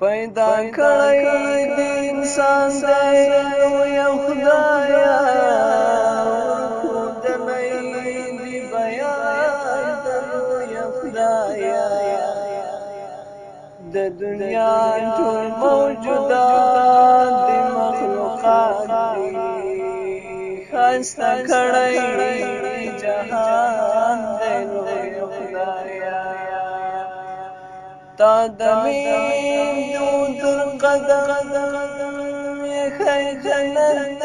پیدا کړی د انسان دی او یو خدایا د دنیا ټول موجودات د مخلوقات دي خاصه کړی جهان تا د مين دو در قدم خي جنت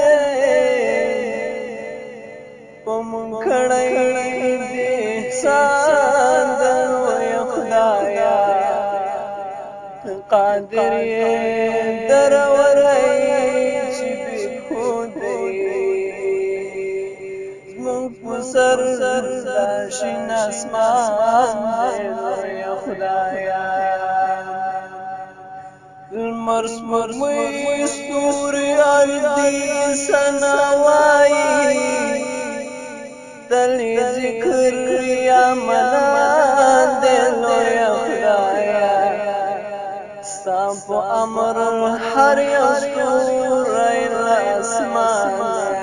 پم کړي دې ساند و خدایا قادر دروري چې خو دې زموږ سر لاشین اسمان دې خدایا لمر سپوږمۍ ستوري اردي سنوايي تل ذکر یا منان دلو یا خدایا ستاسو امر هر یو ستوری اسمان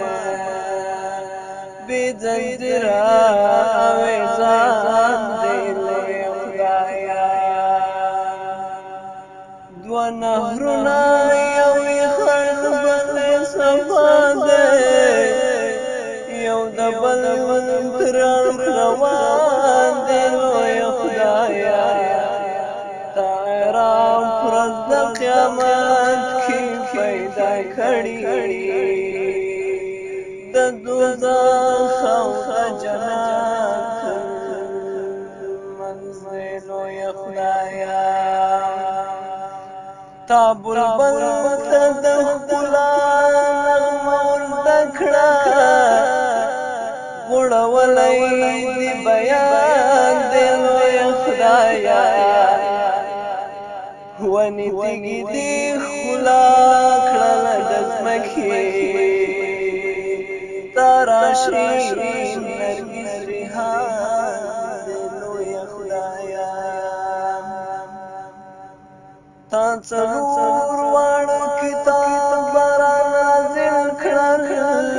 بيدندرا و نهرنا یو خړ بل صفا ده یو د بل تر روان دی لوی خدایا تعرام پرد د قیامت کی پیدا کړی د دوزخ او جنت منزل لوی خدایا تا بلبل ته د ښکلا مور دکړه غړولای دی بیان دی لوی خدایا ونی تیګی دی خلا کړل د مخې تراشی تا څلور واړه کتاب را نازل کړل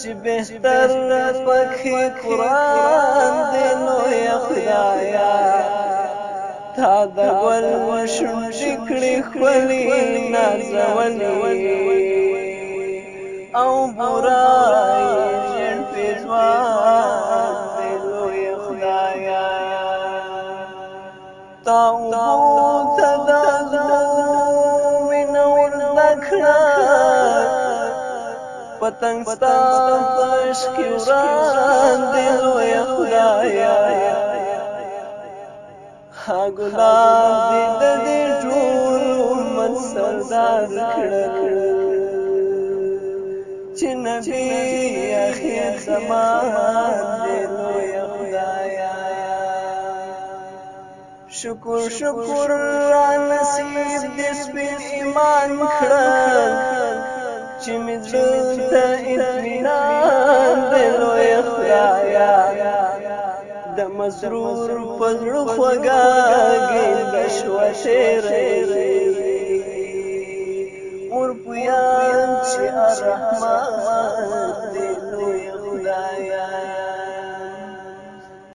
چې بهتر پکې قران دی نو یا خدایا تا د ګل وشو ټکړې خولي نازولې او بورا تا وو تدا من ورنکړه پتنګ ستا پښ کې وران دی لوی خدایا ها ګلاب دې د دې ټول امت سردار کړل چې نبی اخر زمان دی شکر شکر را نصیب دې سپین ایمان کړه چې مې ته اطمینان دې لوی خدایا د مزرور په زړه خوږه ګیند شو شعر مور پویان چې الرحمن دې لوی خدایا